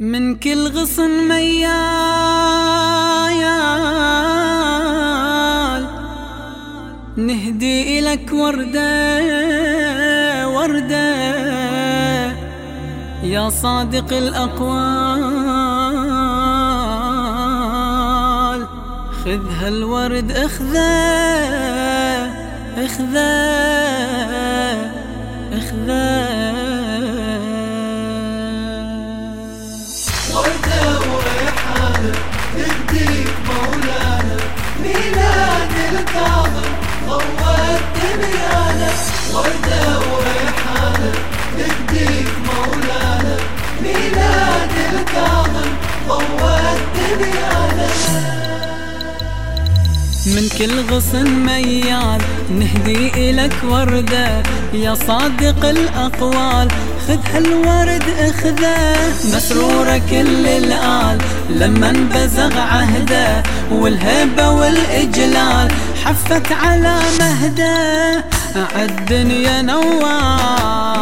من كل غصن ميال. نهدي إلك وردة وردة. يا صادق الأقوال. خذ هالورد اخذه اخذه اخذه. الكاظم ضوت دنيانا من كل غصن ميال نهدي إلك وردة يا صادق الأقوال. خذ هالورد أخذه مسرورة كل الآل. لما انبزغ عهده والهبة والإجلال. حفت على مهده عالدنيا نوار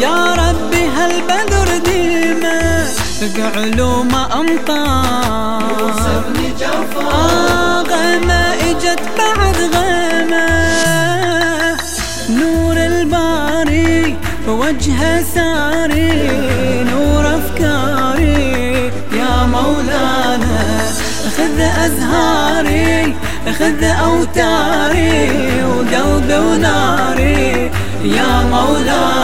يا علوم أمطار. آه غيمة إجت بعد غيمة. نور الباري وجهه ساري نور أفكاري. يا مولانا خذ أزهاري خذ أوتاري وقلبي وناري. يا مولانا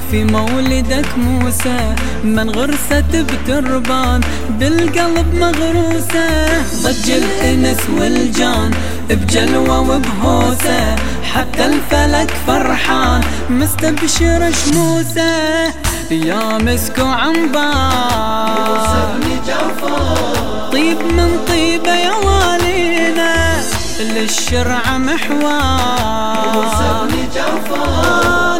في مولدك موسى من غرست بتربان بالقلب مغروسة. ضج الإنس والجان بجلوة وبهوسة. حتى الفلك فرحان مستبشر شموسة. يا مسك وعنبار طيب من طيبة يا والينا للشرع محوار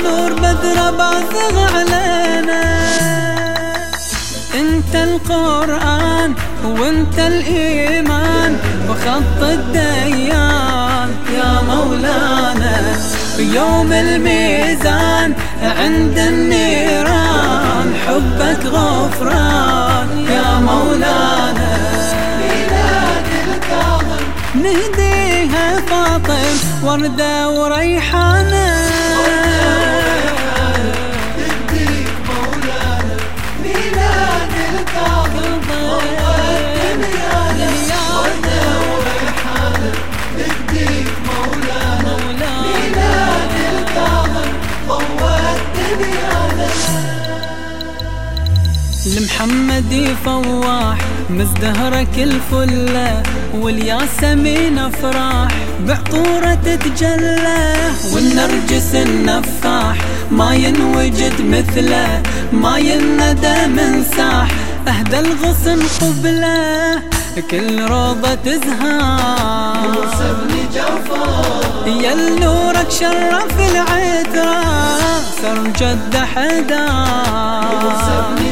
نور بدر باثغ علينا. انت القرآن وانت الإيمان وخط الديان. يا مولانا يوم الميزان عند النيران حبك غفران. يا مولانا ميلاد نهديها فاطم وردة وريحانة. المحمدي فواح مزدهرك الفلة والياسمين أفراح. بعطورة تتجلى والنرجس النفاح. ما ينوجد مثله ما يندى من ساح. أهدى الغصن قبله كل روضة تزهار. موسى بن جعفر يا نورك شرف العترة. سر جد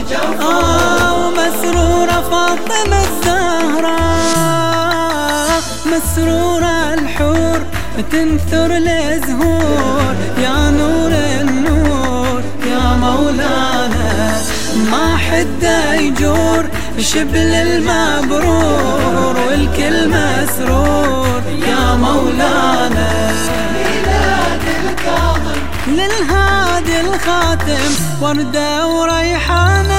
جعفر. آه ومسرورة فاطمة الزهراء. مسرورة الحور تنثر الزهور يا نور النور يا مولانا ما حد يجور. شبل المبرور والكل مسرور. للهادي الخاتم وردة وريحانة